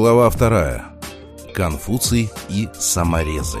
Глава вторая. Конфуций и саморезы.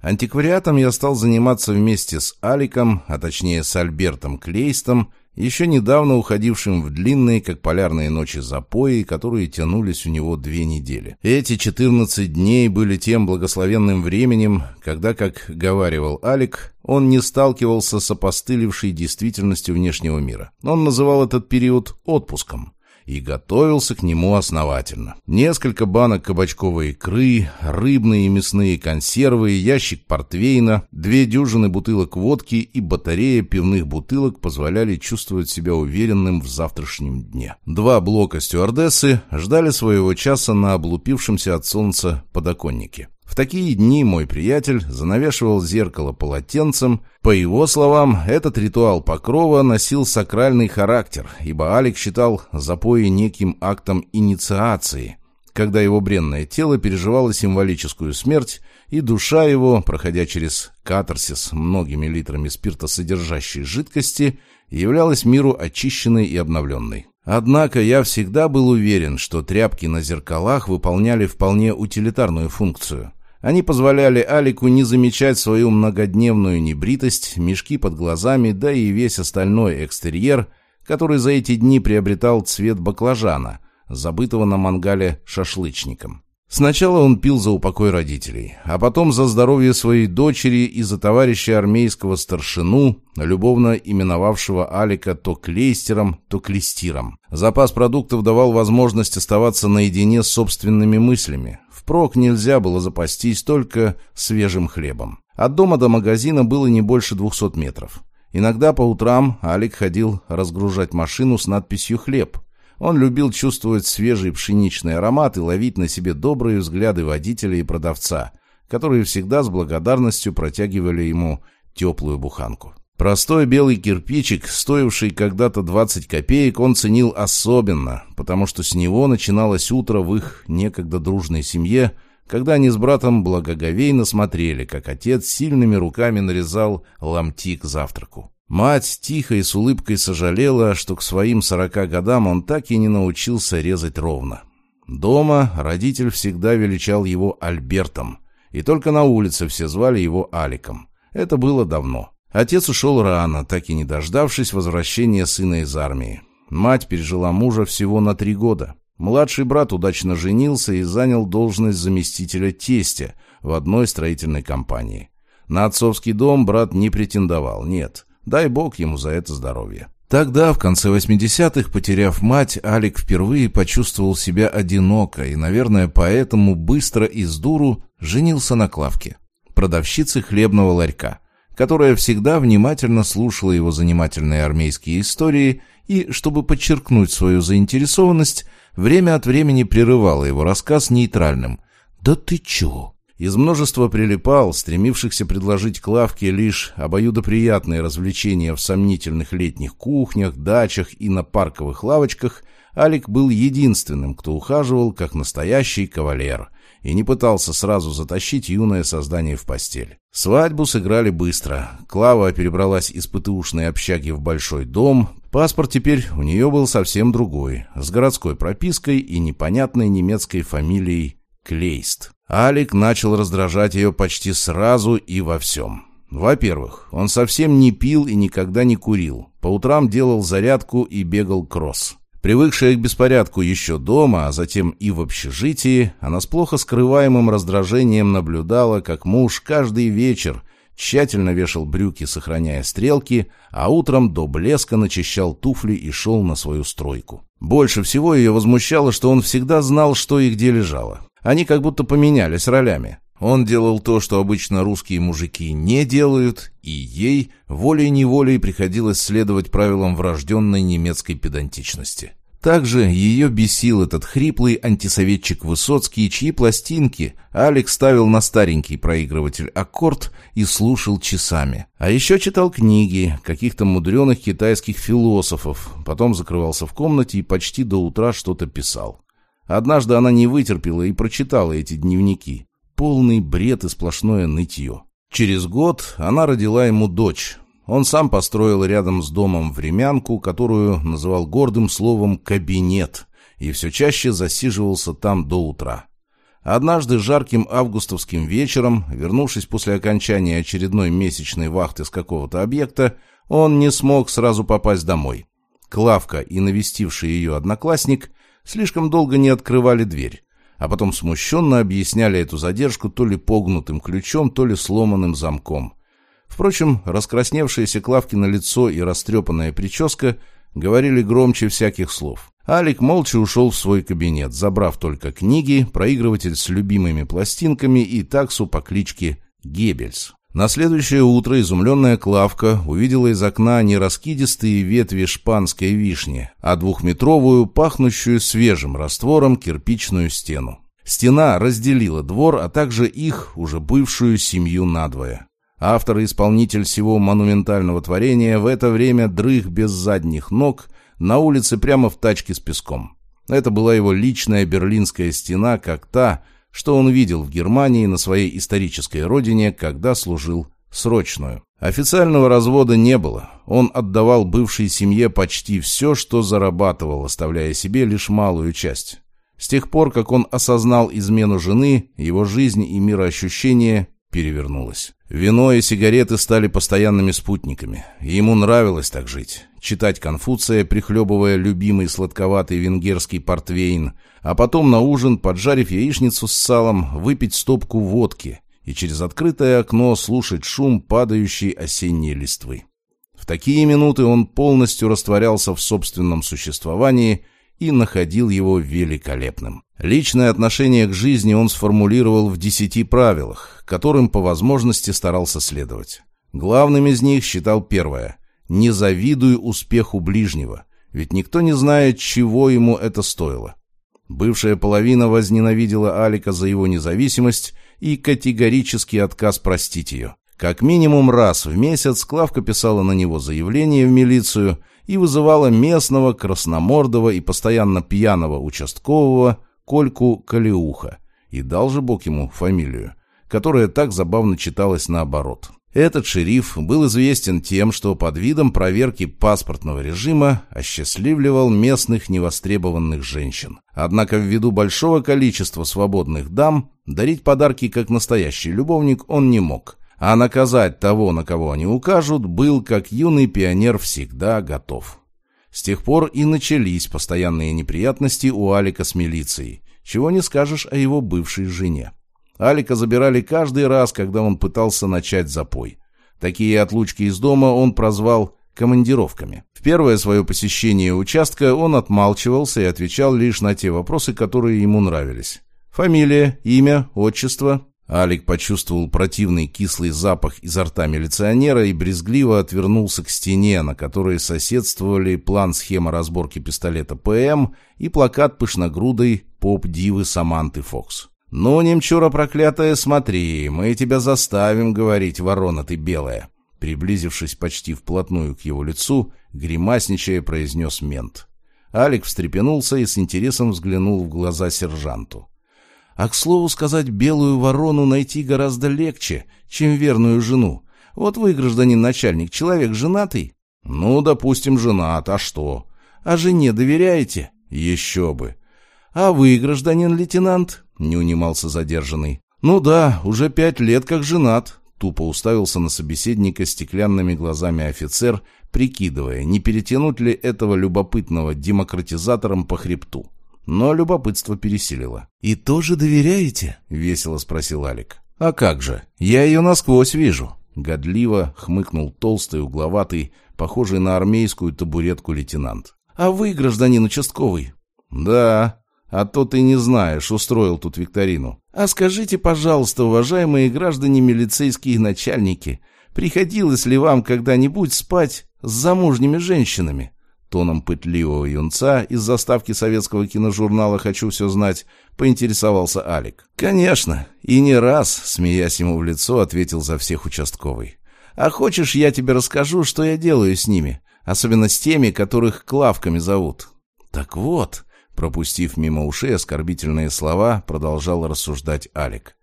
Антиквариатом я стал заниматься вместе с Аликом, а точнее с Альбертом Клейстом, еще недавно уходившим в длинные, как полярные ночи запои, которые тянулись у него две недели. Эти 14 дней были тем благословенным временем, когда, как говаривал Алик, он не сталкивался с опостылевшей действительностью внешнего мира. Он называл этот период отпуском и готовился к нему основательно. Несколько банок кабачковой икры, рыбные и мясные консервы, ящик портвейна, две дюжины бутылок водки и батарея пивных бутылок позволяли чувствовать себя уверенным в завтрашнем дне. Два блока стюардессы ждали своего часа на облупившемся от солнца подоконнике. В такие дни мой приятель занавешивал зеркало полотенцем. По его словам, этот ритуал покрова носил сакральный характер, ибо Алик считал запои неким актом инициации, когда его бренное тело переживало символическую смерть, и душа его, проходя через катарсис многими литрами спиртосодержащей жидкости, являлась миру очищенной и обновленной. Однако я всегда был уверен, что тряпки на зеркалах выполняли вполне утилитарную функцию – они позволяли Алику не замечать свою многодневную небритость, мешки под глазами, да и весь остальной экстерьер, который за эти дни приобретал цвет баклажана, забытого на мангале шашлычником. Сначала он пил за упокой родителей, а потом за здоровье своей дочери и за товарища армейского старшину, любовно именовавшего Алика то клейстером, то клестиром. Запас продуктов давал возможность оставаться наедине с собственными мыслями. Впрок нельзя было запастись только свежим хлебом. От дома до магазина было не больше двухсот метров. Иногда по утрам Алик ходил разгружать машину с надписью «Хлеб», он любил чувствовать свежий пшеничный аромат и ловить на себе добрые взгляды водителя и продавца, которые всегда с благодарностью протягивали ему теплую буханку. Простой белый кирпичик, стоивший когда-то 20 копеек, он ценил особенно, потому что с него начиналось утро в их некогда дружной семье, когда они с братом благоговейно смотрели, как отец сильными руками нарезал ломти к завтраку. Мать тихо и с улыбкой сожалела, что к своим сорока годам он так и не научился резать ровно. Дома родитель всегда величал его Альбертом, и только на улице все звали его Аликом. Это было давно. Отец ушел рано, так и не дождавшись возвращения сына из армии. Мать пережила мужа всего на три года. Младший брат удачно женился и занял должность заместителя тестя в одной строительной компании. На отцовский дом брат не претендовал, нет – Дай бог ему за это здоровье. Тогда, в конце 80-х, потеряв мать, Алик впервые почувствовал себя одиноко и, наверное, поэтому быстро и с дуру женился на Клавке, продавщице хлебного ларька, которая всегда внимательно слушала его занимательные армейские истории и, чтобы подчеркнуть свою заинтересованность, время от времени прерывала его рассказ нейтральным «Да ты чё?». Из множества прилипал, стремившихся предложить Клавке лишь обоюдоприятные развлечения в сомнительных летних кухнях, дачах и на парковых лавочках, Алик был единственным, кто ухаживал как настоящий кавалер и не пытался сразу затащить юное создание в постель. Свадьбу сыграли быстро. Клава перебралась из ПТУшной общаги в большой дом. Паспорт теперь у нее был совсем другой, с городской пропиской и непонятной немецкой фамилией Клейст. Алик начал раздражать ее почти сразу и во всем. Во-первых, он совсем не пил и никогда не курил. По утрам делал зарядку и бегал кросс. Привыкшая к беспорядку еще дома, а затем и в общежитии, она с плохо скрываемым раздражением наблюдала, как муж каждый вечер тщательно вешал брюки, сохраняя стрелки, а утром до блеска начищал туфли и шел на свою стройку. Больше всего ее возмущало, что он всегда знал, что и где лежало. Они как будто поменялись ролями. Он делал то, что обычно русские мужики не делают, и ей волей-неволей приходилось следовать правилам врожденной немецкой педантичности. Также ее бесил этот хриплый антисоветчик Высоцкий, чьи пластинки Алекс ставил на старенький проигрыватель аккорд и слушал часами. А еще читал книги каких-то мудреных китайских философов, потом закрывался в комнате и почти до утра что-то писал. Однажды она не вытерпела и прочитала эти дневники. Полный бред и сплошное нытье. Через год она родила ему дочь. Он сам построил рядом с домом времянку, которую называл гордым словом «кабинет», и все чаще засиживался там до утра. Однажды жарким августовским вечером, вернувшись после окончания очередной месячной вахты с какого-то объекта, он не смог сразу попасть домой. Клавка и навестивший ее одноклассник слишком долго не открывали дверь, а потом смущенно объясняли эту задержку то ли погнутым ключом, то ли сломанным замком. Впрочем, раскрасневшиеся Клавки на лицо и растрепанная прическа говорили громче всяких слов. Алик молча ушел в свой кабинет, забрав только книги, проигрыватель с любимыми пластинками и таксу по кличке Геббельс. На следующее утро изумленная Клавка увидела из окна не раскидистые ветви шпанской вишни, а двухметровую, пахнущую свежим раствором кирпичную стену. Стена разделила двор, а также их, уже бывшую семью надвое. Автор и исполнитель всего монументального творения в это время дрых без задних ног на улице прямо в тачке с песком. Это была его личная берлинская стена, как та, что он видел в Германии на своей исторической родине, когда служил срочную. Официального развода не было. Он отдавал бывшей семье почти все, что зарабатывал, оставляя себе лишь малую часть. С тех пор, как он осознал измену жены, его жизнь и мироощущение перевернулось. Вино и сигареты стали постоянными спутниками. Ему нравилось так жить. Читать Конфуция, прихлебывая любимый сладковатый венгерский портвейн, а потом на ужин, поджарив яичницу с салом, выпить стопку водки и через открытое окно слушать шум падающей осенней листвы. В такие минуты он полностью растворялся в собственном существовании и находил его великолепным. Личное отношение к жизни он сформулировал в десяти правилах, которым по возможности старался следовать. Главным из них считал первое – «Не завидуй успеху ближнего», ведь никто не знает, чего ему это стоило. Бывшая половина возненавидела Алика за его независимость и категорический отказ простить ее. Как минимум раз в месяц Клавка писала на него заявление в милицию и вызывала местного, красномордого и постоянно пьяного участкового Кольку Калиуха, и дал же Бог ему фамилию, которая так забавно читалась наоборот. Этот шериф был известен тем, что под видом проверки паспортного режима осчастливливал местных невостребованных женщин. Однако ввиду большого количества свободных дам дарить подарки как настоящий любовник он не мог, а наказать того, на кого они укажут, был, как юный пионер, всегда готов. С тех пор и начались постоянные неприятности у Алика с милицией, чего не скажешь о его бывшей жене. Алика забирали каждый раз, когда он пытался начать запой. Такие отлучки из дома он прозвал командировками. В первое свое посещение участка он отмалчивался и отвечал лишь на те вопросы, которые ему нравились. Фамилия, имя, отчество, Алик почувствовал противный кислый запах изо рта милиционера и брезгливо отвернулся к стене, на которой соседствовали план-схема разборки пистолета ПМ и плакат пышногрудой поп-дивы Саманты Фокс. «Ну, немчура проклятая, смотри, мы тебя заставим говорить, ворона ты белая!» Приблизившись почти вплотную к его лицу, гримасничая, произнес мент. Алик встрепенулся и с интересом взглянул в глаза сержанту. А, к слову сказать, белую ворону найти гораздо легче, чем верную жену. Вот вы, гражданин начальник, человек женатый? Ну, допустим, женат, а что? А жене доверяете? Еще бы. А вы, гражданин лейтенант? Не унимался задержанный. Ну да, уже пять лет как женат. Тупо уставился на собеседника стеклянными глазами офицер, прикидывая, не перетянуть ли этого любопытного демократизатором по хребту. Но любопытство пересилило. «И тоже доверяете?» — весело спросил Алик. «А как же? Я ее насквозь вижу». Годливо хмыкнул толстый, угловатый, похожий на армейскую табуретку лейтенант. «А вы, гражданин участковый?» «Да, а то ты не знаешь, устроил тут викторину». «А скажите, пожалуйста, уважаемые граждане милицейские начальники, приходилось ли вам когда-нибудь спать с замужними женщинами?» Тоном пытливого юнца из заставки советского киножурнала «Хочу все знать» поинтересовался Алик. «Конечно, и не раз», — смеясь ему в лицо, ответил за всех участковый. «А хочешь, я тебе расскажу, что я делаю с ними, особенно с теми, которых Клавками зовут?» «Так вот», — пропустив мимо ушей оскорбительные слова, продолжал рассуждать Алик.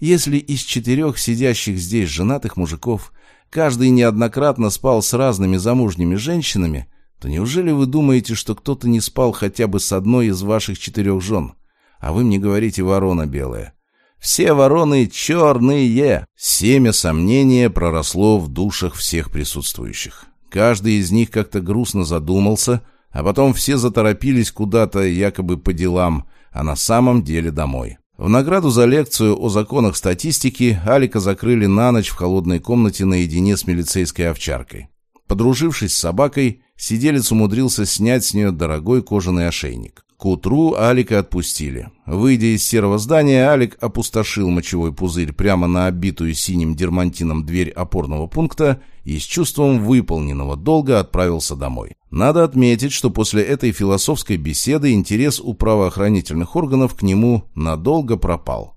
«Если из четырех сидящих здесь женатых мужиков каждый неоднократно спал с разными замужними женщинами, то неужели вы думаете, что кто-то не спал хотя бы с одной из ваших четырех жен? А вы мне говорите «ворона белая». Все вороны черные. Семя сомнения проросло в душах всех присутствующих. Каждый из них как-то грустно задумался, а потом все заторопились куда-то якобы по делам, а на самом деле домой. В награду за лекцию о законах статистики Алика закрыли на ночь в холодной комнате наедине с милицейской овчаркой. Подружившись с собакой, сиделец умудрился снять с нее дорогой кожаный ошейник. К утру Алика отпустили. Выйдя из серого здания, Алик опустошил мочевой пузырь прямо на обитую синим дермантином дверь опорного пункта и с чувством выполненного долга отправился домой. Надо отметить, что после этой философской беседы интерес у правоохранительных органов к нему надолго пропал.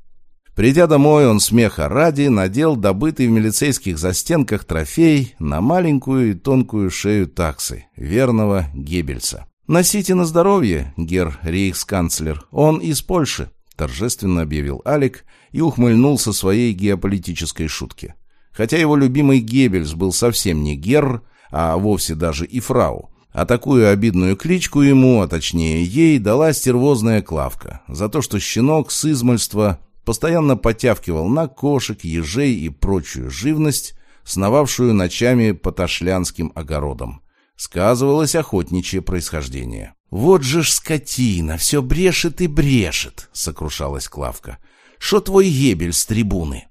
Придя домой, он смеха ради надел добытый в милицейских застенках трофей на маленькую и тонкую шею таксы, верного Геббельса. «Носите на здоровье, гер рейхсканцлер, он из Польши», торжественно объявил Алик и ухмыльнулся своей геополитической шутке. Хотя его любимый Геббельс был совсем не гер, а вовсе даже и фрау. А такую обидную кличку ему, а точнее ей, дала стервозная Клавка за то, что щенок с измольства постоянно потявкивал на кошек, ежей и прочую живность, сновавшую ночами по ташлянским огородам сказывалось охотничье происхождение. «Вот же ж скотина, все брешет и брешет», — сокрушалась Клавка. «Шо твой ебель с трибуны?»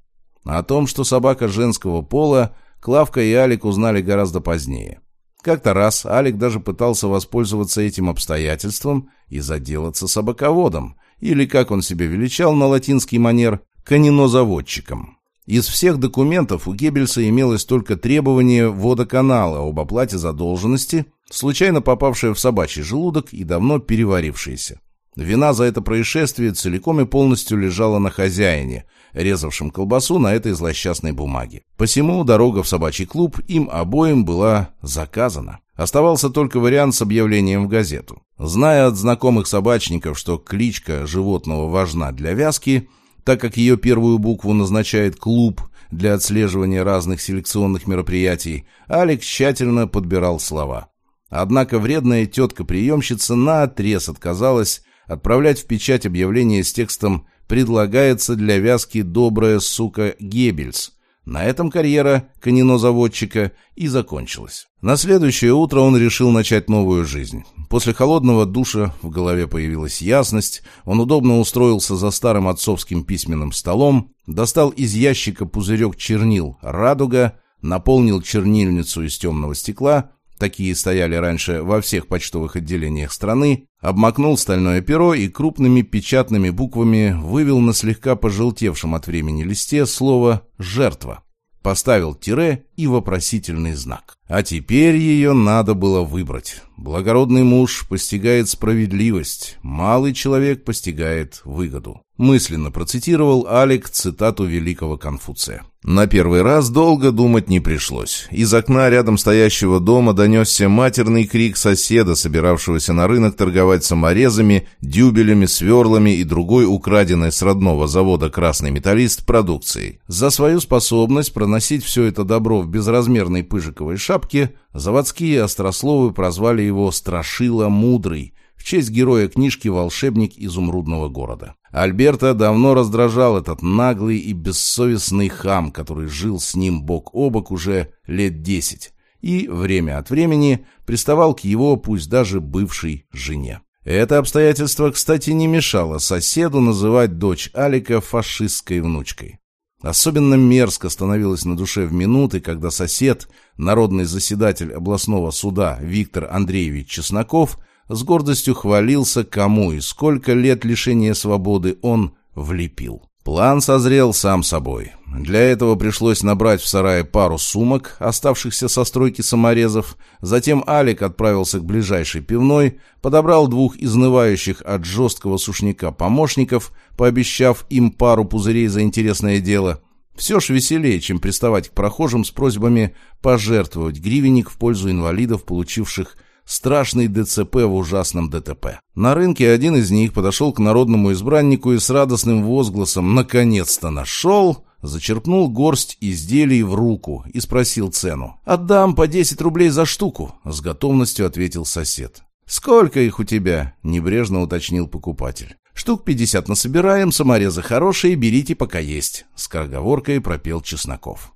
О том, что собака женского пола, Клавка и Алик узнали гораздо позднее. Как-то раз Алик даже пытался воспользоваться этим обстоятельством и заделаться собаководом, или, как он себя величал на латинский манер, конинозаводчиком. Из всех документов у Геббельса имелось только требование водоканала об оплате задолженности, случайно попавшее в собачий желудок и давно переварившееся. Вина за это происшествие целиком и полностью лежала на хозяине, резавшем колбасу на этой злосчастной бумаге. Посему дорога в собачий клуб им обоим была заказана. Оставался только вариант с объявлением в газету. Зная от знакомых собачников, что кличка животного важна для вязки, так как ее первую букву назначает клуб для отслеживания разных селекционных мероприятий, Алекс тщательно подбирал слова. Однако вредная тетка-приемщица наотрез отказалась отправлять в печать объявление с текстом «Предлагается для вязки добрая сука Геббельс», на этом карьера конинозаводчика и закончилась. На следующее утро он решил начать новую жизнь. После холодного душа в голове появилась ясность, он удобно устроился за старым отцовским письменным столом, достал из ящика пузырек чернил «Радуга», наполнил чернильницу из темного стекла, такие стояли раньше во всех почтовых отделениях страны, обмакнул стальное перо и крупными печатными буквами вывел на слегка пожелтевшем от времени листе слово «жертва». Поставил тире и вопросительный знак. А теперь ее надо было выбрать. Благородный муж постигает справедливость, малый человек постигает выгоду. Мысленно процитировал Алик цитату великого Конфуция. На первый раз долго думать не пришлось. Из окна рядом стоящего дома донесся матерный крик соседа, собиравшегося на рынок торговать саморезами, дюбелями, сверлами и другой украденной с родного завода «Красный металлист» продукцией. За свою способность проносить все это добро в безразмерной пыжиковой шапке, заводские острословы прозвали его «Страшила Мудрый», в честь героя книжки «Волшебник изумрудного города». Альберта давно раздражал этот наглый и бессовестный хам, который жил с ним бок о бок уже лет десять, и время от времени приставал к его, пусть даже бывшей, жене. Это обстоятельство, кстати, не мешало соседу называть дочь Алика фашистской внучкой. Особенно мерзко становилось на душе в минуты, когда сосед, народный заседатель областного суда Виктор Андреевич Чесноков – с гордостью хвалился, кому и сколько лет лишения свободы он влепил. План созрел сам собой. Для этого пришлось набрать в сарае пару сумок, оставшихся со стройки саморезов. Затем Алик отправился к ближайшей пивной, подобрал двух изнывающих от жесткого сушняка помощников, пообещав им пару пузырей за интересное дело. Все ж веселее, чем приставать к прохожим с просьбами пожертвовать гривенник в пользу инвалидов, получивших страшный ДЦП в ужасном ДТП. На рынке один из них подошел к народному избраннику и с радостным возгласом «наконец-то нашел» зачерпнул горсть изделий в руку и спросил цену. «Отдам по 10 рублей за штуку», — с готовностью ответил сосед. «Сколько их у тебя?» — небрежно уточнил покупатель. «Штук пятьдесят насобираем, саморезы хорошие, берите пока есть», — скороговоркой пропел Чесноков.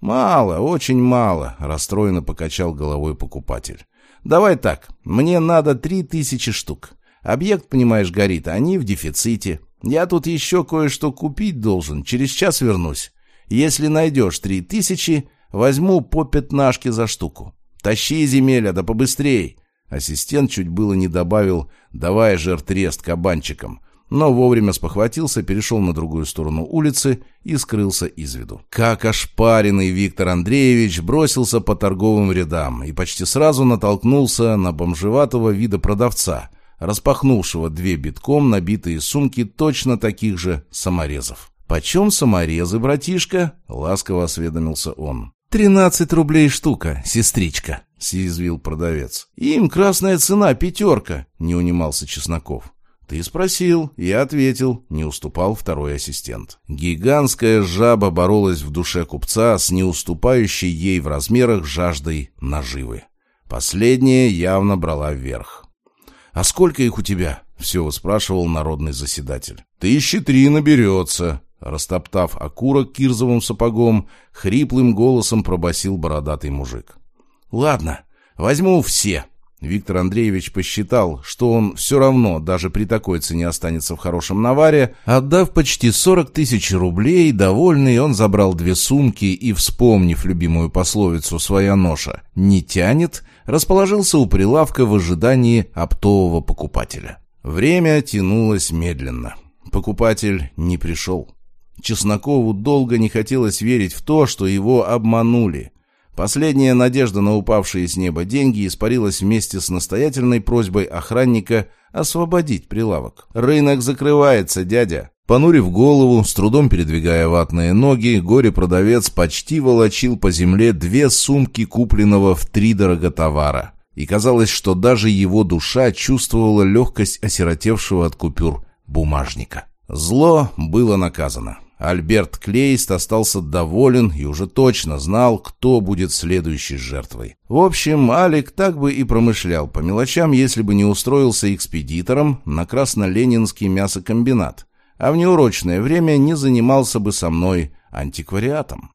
«Мало, очень мало», — расстроенно покачал головой покупатель. «Давай так, мне надо три тысячи штук. Объект, понимаешь, горит, они в дефиците. Я тут еще кое-что купить должен, через час вернусь. Если найдешь три тысячи, возьму по пятнашке за штуку. Тащи, земеля, да побыстрей. Ассистент чуть было не добавил «давай жертрест кабанчикам», но вовремя спохватился, перешел на другую сторону улицы и скрылся из виду. Как ошпаренный Виктор Андреевич бросился по торговым рядам и почти сразу натолкнулся на бомжеватого вида продавца – распахнувшего две битком набитые сумки точно таких же саморезов. «Почем саморезы, братишка?» — ласково осведомился он. «Тринадцать рублей штука, сестричка», — съязвил продавец. «Им красная цена, пятерка», — не унимался Чесноков. «Ты спросил, я ответил», — не уступал второй ассистент. Гигантская жаба боролась в душе купца с неуступающей ей в размерах жаждой наживы. Последняя явно брала вверх. «А сколько их у тебя?» — все спрашивал народный заседатель. «Тысячи три наберется», — растоптав окурок кирзовым сапогом, хриплым голосом пробасил бородатый мужик. «Ладно, возьму все», Виктор Андреевич посчитал, что он все равно даже при такой цене останется в хорошем наваре. Отдав почти 40 тысяч рублей, довольный, он забрал две сумки и, вспомнив любимую пословицу «своя ноша не тянет», расположился у прилавка в ожидании оптового покупателя. Время тянулось медленно. Покупатель не пришел. Чеснокову долго не хотелось верить в то, что его обманули. Последняя надежда на упавшие с неба деньги испарилась вместе с настоятельной просьбой охранника освободить прилавок. «Рынок закрывается, дядя!» Понурив голову, с трудом передвигая ватные ноги, горе-продавец почти волочил по земле две сумки купленного в три дорого товара. И казалось, что даже его душа чувствовала легкость осиротевшего от купюр бумажника. Зло было наказано. Альберт Клейст остался доволен и уже точно знал, кто будет следующей жертвой. В общем, Алик так бы и промышлял по мелочам, если бы не устроился экспедитором на Красно-Ленинский мясокомбинат, а в неурочное время не занимался бы со мной антиквариатом.